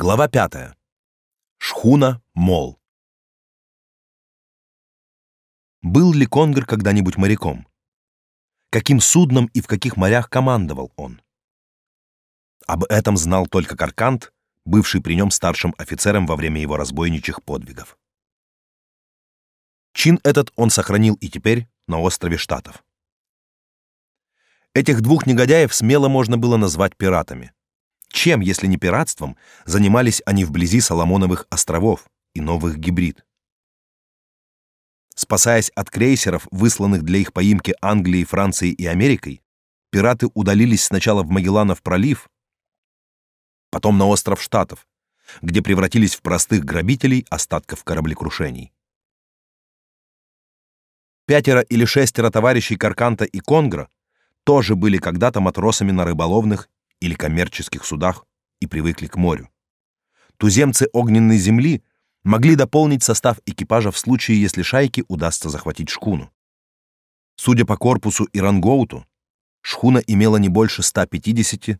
Глава пятая. Шхуна Мол. Был ли Конгр когда-нибудь моряком? Каким судном и в каких морях командовал он? Об этом знал только Каркант, бывший при нем старшим офицером во время его разбойничьих подвигов. Чин этот он сохранил и теперь на острове Штатов. Этих двух негодяев смело можно было назвать пиратами. Чем, если не пиратством, занимались они вблизи Соломоновых островов и Новых Гибрид? Спасаясь от крейсеров, высланных для их поимки Англией, Францией и Америкой, пираты удалились сначала в Магелланов пролив, потом на остров Штатов, где превратились в простых грабителей остатков кораблекрушений. Пятеро или шестеро товарищей Карканта и Конгра тоже были когда-то матросами на рыболовных или коммерческих судах и привыкли к морю. Туземцы огненной земли могли дополнить состав экипажа в случае, если шайке удастся захватить шхуну. Судя по корпусу и рангоуту, шхуна имела не больше 150-200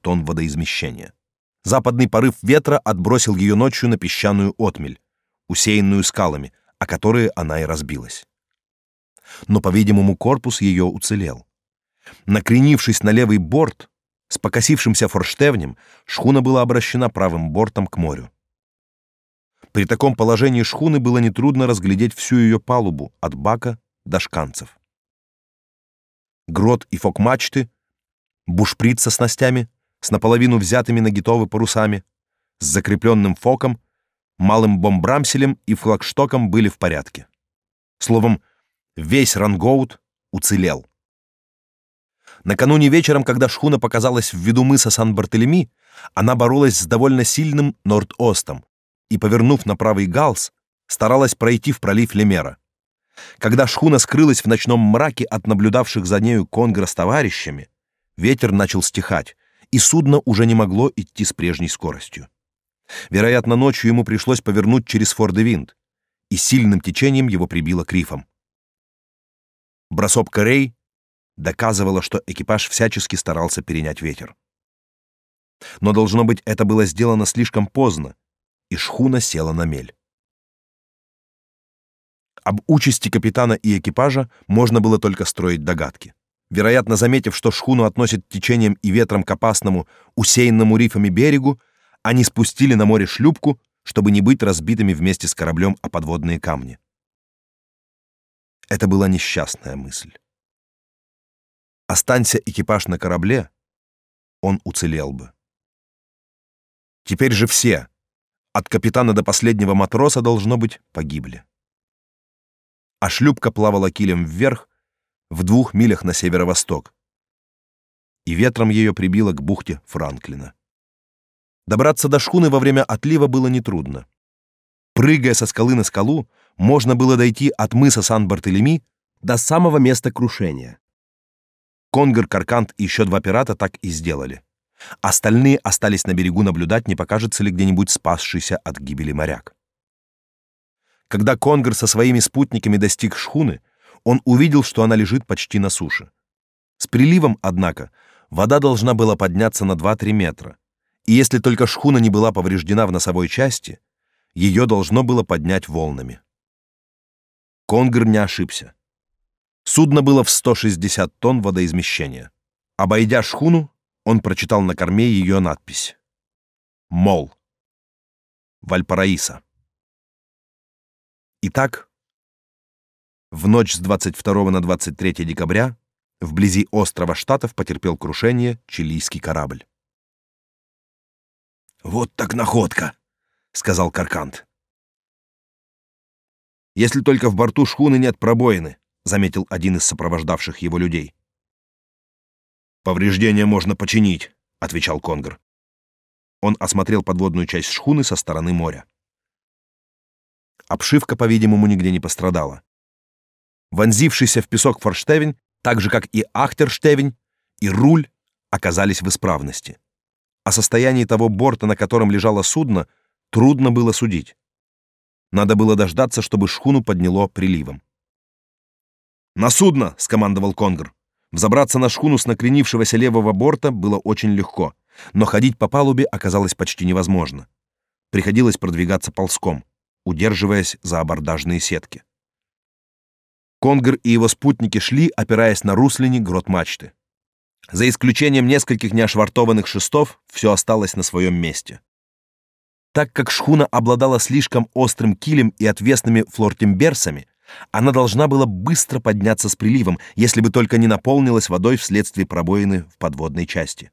тонн водоизмещения. Западный порыв ветра отбросил ее ночью на песчаную отмель, усеянную скалами, о которые она и разбилась. Но, по-видимому, корпус ее уцелел. Накренившись на левый борт, с покосившимся форштевнем шхуна была обращена правым бортом к морю. При таком положении шхуны было нетрудно разглядеть всю ее палубу от бака до шканцев. Грот и фок-мачты, бушприт со снастями, с наполовину взятыми на гитовы парусами, с закрепленным фоком, малым бомбрамселем и флагштоком были в порядке. Словом, весь рангоут уцелел. Накануне вечером, когда шхуна показалась в виду мыса Сан-Бартелеми, она боролась с довольно сильным норд-остом и, повернув на правый галс, старалась пройти в пролив Лемера. Когда шхуна скрылась в ночном мраке от наблюдавших за нею конгра с товарищами, ветер начал стихать, и судно уже не могло идти с прежней скоростью. Вероятно, ночью ему пришлось повернуть через Фордевинд, и сильным течением его прибило к рифам. Бросок Корей доказывало, что экипаж всячески старался перенять ветер. Но должно быть, это было сделано слишком поздно, и шхуна села на мель. Об участи капитана и экипажа можно было только строить догадки. Вероятно, заметив, что шхуну относит течением и ветром к опасному, усеянному рифами берегу, они спустили на море шлюпку, чтобы не быть разбитыми вместе с кораблем о подводные камни. Это была несчастная мысль. Останься экипаж на корабле, он уцелел бы. Теперь же все, от капитана до последнего матроса, должно быть, погибли. А шлюпка плавала килем вверх в двух милях на северо-восток, и ветром ее прибило к бухте Франклина. Добраться до шхуны во время отлива было нетрудно. Прыгая со скалы на скалу, можно было дойти от мыса Сан-Бартелеми до самого места крушения. Конгр, Каркант и еще два пирата так и сделали. Остальные остались на берегу наблюдать, не покажется ли где-нибудь спасшийся от гибели моряк. Когда Конгр со своими спутниками достиг шхуны, он увидел, что она лежит почти на суше. С приливом, однако, вода должна была подняться на 2-3 метра, и если только шхуна не была повреждена в носовой части, ее должно было поднять волнами. Конгр не ошибся. Судно было в 160 тонн водоизмещения. Обойдя шхуну, он прочитал на корме ее надпись. Мол. Вальпараиса. Итак, в ночь с 22 на 23 декабря вблизи острова Штатов потерпел крушение чилийский корабль. «Вот так находка!» — сказал Каркант. «Если только в борту шхуны нет пробоины», заметил один из сопровождавших его людей. Повреждения можно починить, отвечал Конгр. Он осмотрел подводную часть шхуны со стороны моря. Обшивка, по-видимому, нигде не пострадала. Вонзившийся в песок форштевень, так же как и ахтерштевень, и руль оказались в исправности. О состоянии того борта, на котором лежало судно, трудно было судить. Надо было дождаться, чтобы шхуну подняло приливом. «На судно!» — скомандовал Конгр. Взобраться на шхуну с накренившегося левого борта было очень легко. но ходить по палубе оказалось почти невозможно. Приходилось продвигаться ползком, удерживаясь за абордажные сетки. Конгр и его спутники шли, опираясь на руслине грот мачты. За исключением нескольких неошвартованных шестов, все осталось на своем месте. Так как шхуна обладала слишком острым килем и отвесными флортимберсами, она должна была быстро подняться с приливом, если бы только не наполнилась водой вследствие пробоины в подводной части.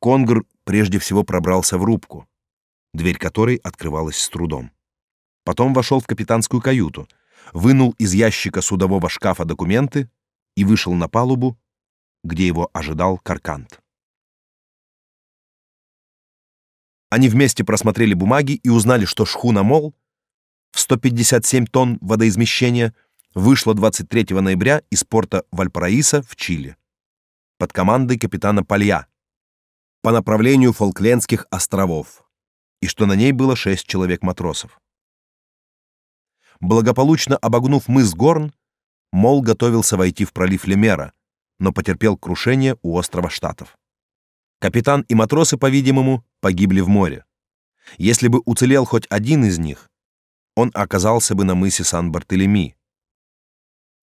Конгр прежде всего пробрался в рубку, дверь которой открывалась с трудом. Потом вошел в капитанскую каюту, вынул из ящика судового шкафа документы и вышел на палубу, где его ожидал Каркант. Они вместе просмотрели бумаги и узнали, что шхуна Мол в 157 тонн водоизмещения вышла 23 ноября из порта Вальпараиса в Чили под командой капитана Палья по направлению Фолклендских островов и что на ней было шесть человек-матросов. Благополучно обогнув мыс Горн, Мол готовился войти в пролив Лемера, но потерпел крушение у острова Штатов. Капитан и матросы, по-видимому, погибли в море. Если бы уцелел хоть один из них, он оказался бы на мысе Сан-Бартелеми.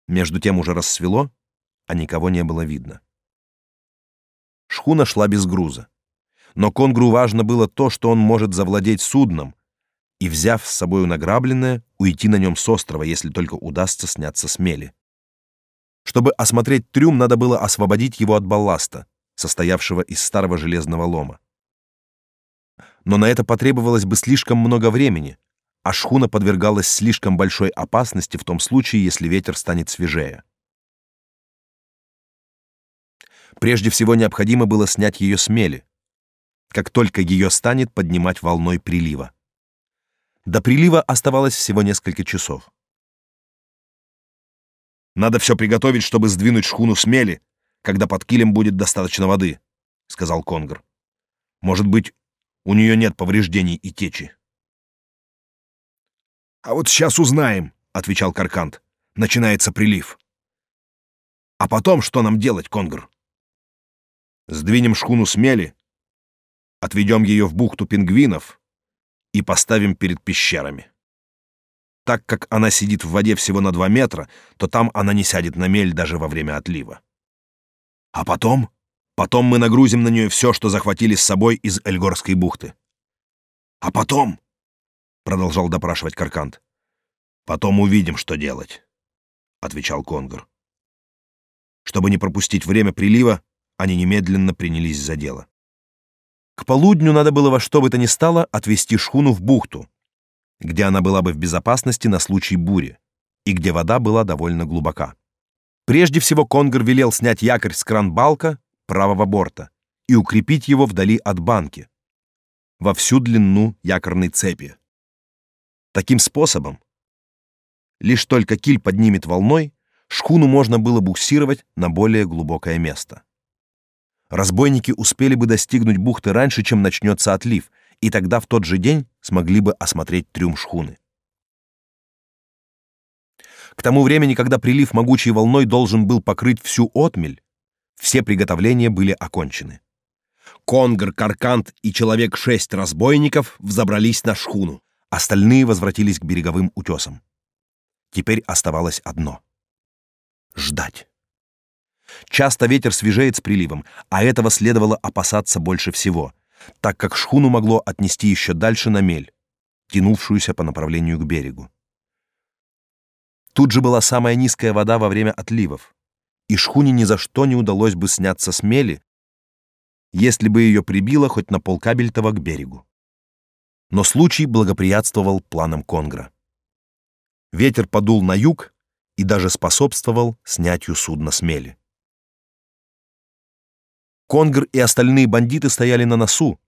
Между тем уже рассвело, а никого не было видно. Шхуна шла без груза. Но Конгру важно было то, что он может завладеть судном и, взяв с собой награбленное, уйти на нем с острова, если только удастся сняться с мели. Чтобы осмотреть трюм, надо было освободить его от балласта состоявшего из старого железного лома. Но на это потребовалось бы слишком много времени, а шхуна подвергалась слишком большой опасности в том случае, если ветер станет свежее. Прежде всего необходимо было снять ее с мели, как только ее станет поднимать волной прилива. До прилива оставалось всего несколько часов. Надо все приготовить, чтобы сдвинуть шхуну с мели, когда под килем будет достаточно воды, сказал Конгр. Может быть, у нее нет повреждений и течи. А вот сейчас узнаем, отвечал Каркант. Начинается прилив. А потом что нам делать, Конгр? Сдвинем шхуну с мели, отведем ее в бухту пингвинов и поставим перед пещерами. Так как она сидит в воде всего на два метра, то там она не сядет на мель даже во время отлива. А потом? Потом мы нагрузим на нее все, что захватили с собой из Эльгорской бухты. А потом? Продолжал допрашивать Каркант. Потом увидим, что делать, отвечал Конгр. Чтобы не пропустить время прилива, они немедленно принялись за дело. К полудню надо было во что бы то ни стало отвести шхуну в бухту, где она была бы в безопасности на случай бури и где вода была довольно глубока. Прежде всего Конгр велел снять якорь с кран-балка правого борта и укрепить его вдали от банки, во всю длину якорной цепи. Таким способом, лишь только киль поднимет волной, шхуну можно было буксировать на более глубокое место. Разбойники успели бы достигнуть бухты раньше, чем начнется отлив, и тогда в тот же день смогли бы осмотреть трюм шхуны. К тому времени, когда прилив могучей волной должен был покрыть всю отмель, все приготовления были окончены. Конгр, Каркант и человек шесть разбойников взобрались на шхуну. Остальные возвратились к береговым утесам. Теперь оставалось одно — ждать. Часто ветер свежеет с приливом, а этого следовало опасаться больше всего, так как шхуну могло отнести еще дальше на мель, тянувшуюся по направлению к берегу. Тут же была самая низкая вода во время отливов, и шхуне ни за что не удалось бы сняться с мели, если бы ее прибило хоть на полкабельтова к берегу. Но случай благоприятствовал планам Конгра. Ветер подул на юг и даже способствовал снятию судна с мели. Конгр и остальные бандиты стояли на носу,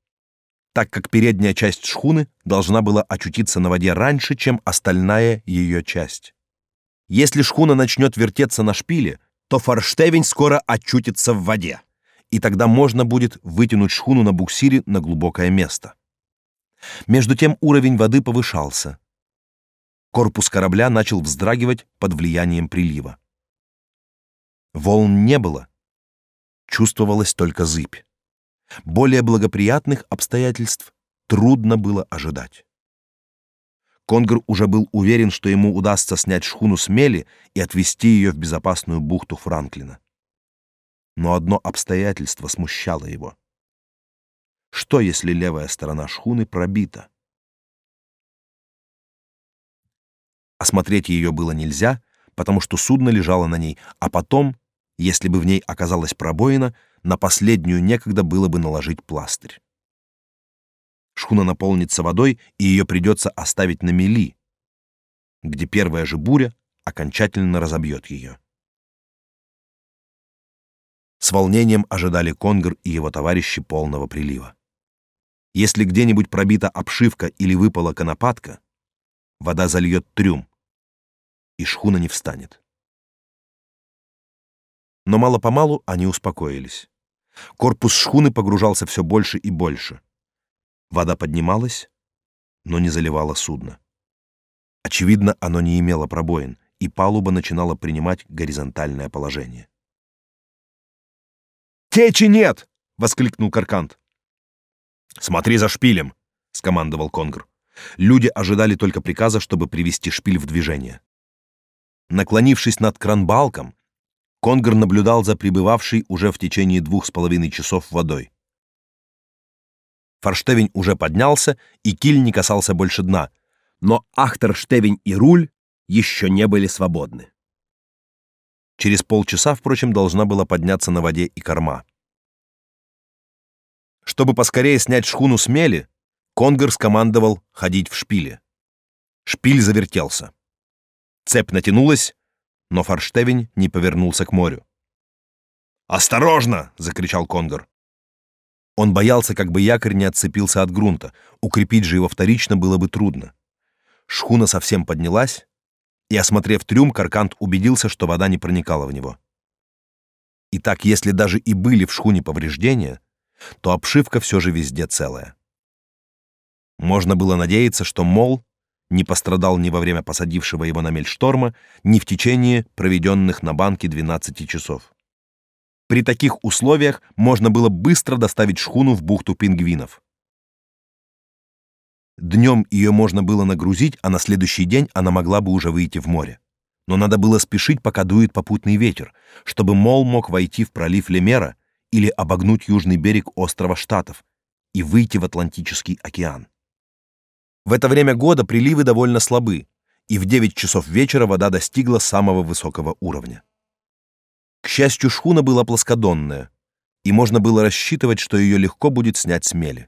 так как передняя часть шхуны должна была очутиться на воде раньше, чем остальная ее часть. Если шхуна начнет вертеться на шпиле, то форштевень скоро очутится в воде, и тогда можно будет вытянуть шхуну на буксире на глубокое место. Между тем уровень воды повышался. Корпус корабля начал вздрагивать под влиянием прилива. Волн не было, чувствовалась только зыбь. Более благоприятных обстоятельств трудно было ожидать. Конгр уже был уверен, что ему удастся снять шхуну с мели и отвезти ее в безопасную бухту Франклина. Но одно обстоятельство смущало его. Что, если левая сторона шхуны пробита? Осмотреть ее было нельзя, потому что судно лежало на ней, а потом, если бы в ней оказалась пробоина, на последнюю некогда было бы наложить пластырь. Шхуна наполнится водой, и ее придется оставить на мели, где первая же буря окончательно разобьет ее. С волнением ожидали Конгр и его товарищи полного прилива. Если где-нибудь пробита обшивка или выпала конопатка, вода зальет трюм, и шхуна не встанет. Но мало-помалу они успокоились. Корпус шхуны погружался все больше и больше. Вода поднималась, но не заливала судно. Очевидно, оно не имело пробоин, и палуба начинала принимать горизонтальное положение. «Течи нет!» — воскликнул Каркант. «Смотри за шпилем!» — скомандовал Конгр. Люди ожидали только приказа, чтобы привести шпиль в движение. Наклонившись над кранбалком, Конгр наблюдал за прибывавшей уже в течение двух с половиной часов водой. Форштевень уже поднялся, и киль не касался больше дна, но ахтерштевень и руль еще не были свободны. Через полчаса, впрочем, должна была подняться на воде и корма. Чтобы поскорее снять шхуну с мели, Конгр скомандовал ходить в шпиле. Шпиль завертелся. Цепь натянулась, но форштевень не повернулся к морю. «Осторожно!» — закричал Конгр. Он боялся, как бы якорь не отцепился от грунта. Укрепить же его вторично было бы трудно. Шхуна совсем поднялась, и, осмотрев трюм, Каркант убедился, что вода не проникала в него. Итак, если даже и были в шхуне повреждения, то обшивка все же везде целая. Можно было надеяться, что Мол не пострадал ни во время посадившего его на мель шторма, ни в течение проведенных на банке 12 часов. При таких условиях можно было быстро доставить шхуну в бухту пингвинов. Днем ее можно было нагрузить, а на следующий день она могла бы уже выйти в море. Но надо было спешить, пока дует попутный ветер, чтобы Мол мог войти в пролив Лемера или обогнуть южный берег острова Штатов и выйти в Атлантический океан. В это время года приливы довольно слабы, и в 9 часов вечера вода достигла самого высокого уровня. К счастью, шхуна была плоскодонная, и можно было рассчитывать, что ее легко будет снять с мели.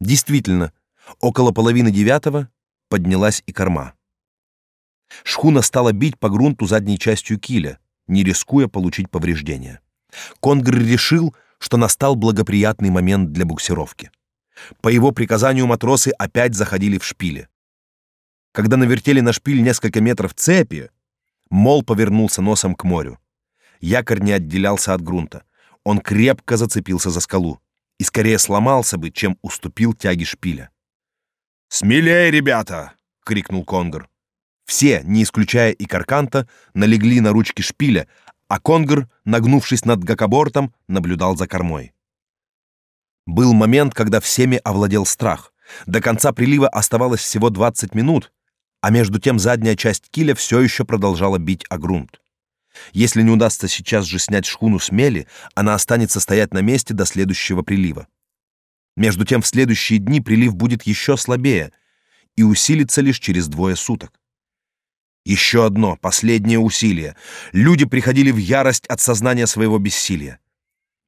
Действительно, около половины девятого поднялась и корма. Шхуна стала бить по грунту задней частью киля, не рискуя получить повреждения. Конгр решил, что настал благоприятный момент для буксировки. По его приказанию матросы опять заходили в шпили. Когда навертели на шпиль несколько метров цепи, Мол повернулся носом к морю. Якорь не отделялся от грунта. Он крепко зацепился за скалу и скорее сломался бы, чем уступил тяге шпиля. «Смелее, ребята!» — крикнул Конгр. Все, не исключая и Карканта, налегли на ручки шпиля, а Конгр, нагнувшись над гакобортом, наблюдал за кормой. Был момент, когда всеми овладел страх. До конца прилива оставалось всего 20 минут, а между тем задняя часть киля все еще продолжала бить о грунт. Если не удастся сейчас же снять шхуну с мели, она останется стоять на месте до следующего прилива. Между тем в следующие дни прилив будет еще слабее и усилится лишь через двое суток. Еще одно, последнее усилие. Люди приходили в ярость от сознания своего бессилия.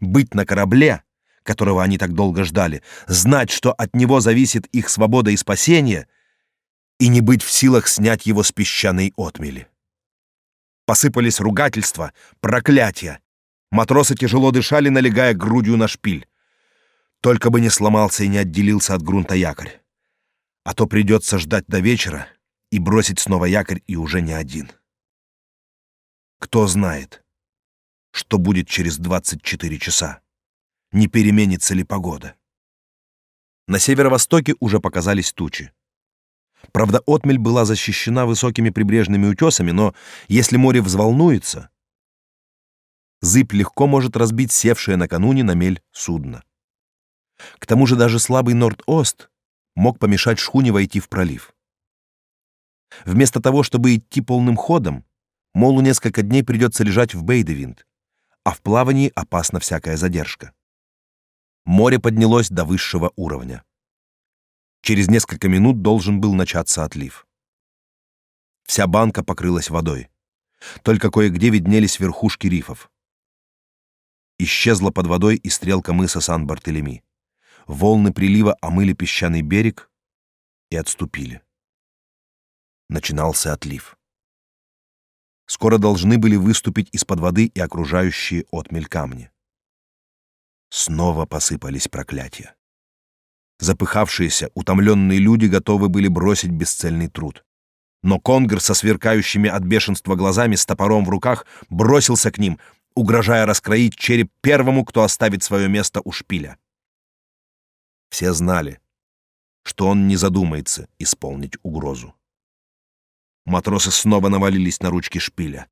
Быть на корабле, которого они так долго ждали, знать, что от него зависит их свобода и спасение, и не быть в силах снять его с песчаной отмели. Посыпались ругательства, проклятия. Матросы тяжело дышали, налегая грудью на шпиль. Только бы не сломался и не отделился от грунта якорь. А то придется ждать до вечера и бросить снова якорь и уже не один. Кто знает, что будет через 24 часа? Не переменится ли погода? На северо-востоке уже показались тучи. Правда, отмель была защищена высокими прибрежными утесами, но если море взволнуется, зыбь легко может разбить севшее накануне на мель судно. К тому же даже слабый Норд-Ост мог помешать шхуне войти в пролив. Вместо того, чтобы идти полным ходом, Молу несколько дней придется лежать в Бейдевинд, а в плавании опасна всякая задержка. Море поднялось до высшего уровня. Через несколько минут должен был начаться отлив. Вся банка покрылась водой. Только кое-где виднелись верхушки рифов. Исчезла под водой и стрелка мыса Сан-Бартелеми. Волны прилива омыли песчаный берег и отступили. Начинался отлив. Скоро должны были выступить из-под воды и окружающие отмель камни. Снова посыпались проклятия. Запыхавшиеся, утомленные люди готовы были бросить бесцельный труд. Но Конгр со сверкающими от бешенства глазами с топором в руках бросился к ним, угрожая раскроить череп первому, кто оставит свое место у шпиля. Все знали, что он не задумается исполнить угрозу. Матросы снова навалились на ручки шпиля.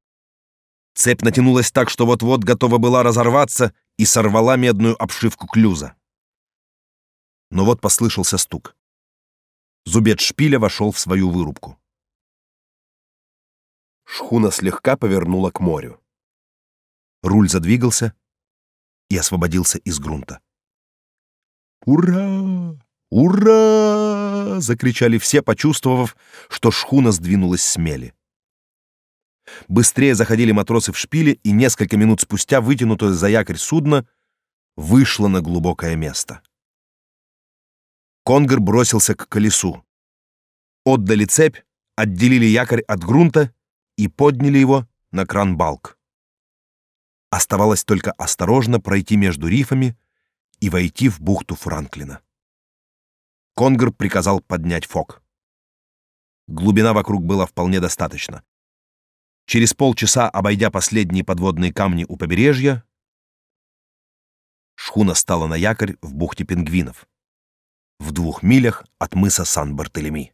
Цепь натянулась так, что вот-вот готова была разорваться и сорвала медную обшивку клюза. Но вот послышался стук. Зубец шпиля вошел в свою вырубку. Шхуна слегка повернула к морю. Руль задвигался и освободился из грунта. «Ура! Ура!» — закричали все, почувствовав, что шхуна сдвинулась с мели. Быстрее заходили матросы в шпиле, и несколько минут спустя вытянутое за якорь судно вышло на глубокое место. Конгр бросился к колесу. Отдали цепь, отделили якорь от грунта и подняли его на кран-балк. Оставалось только осторожно пройти между рифами и войти в бухту Франклина. Конгр приказал поднять фок. Глубина вокруг была вполне достаточно. Через полчаса, обойдя последние подводные камни у побережья, шхуна стала на якорь в бухте Пингвинов, в двух милях от мыса Сан-Бартелеми.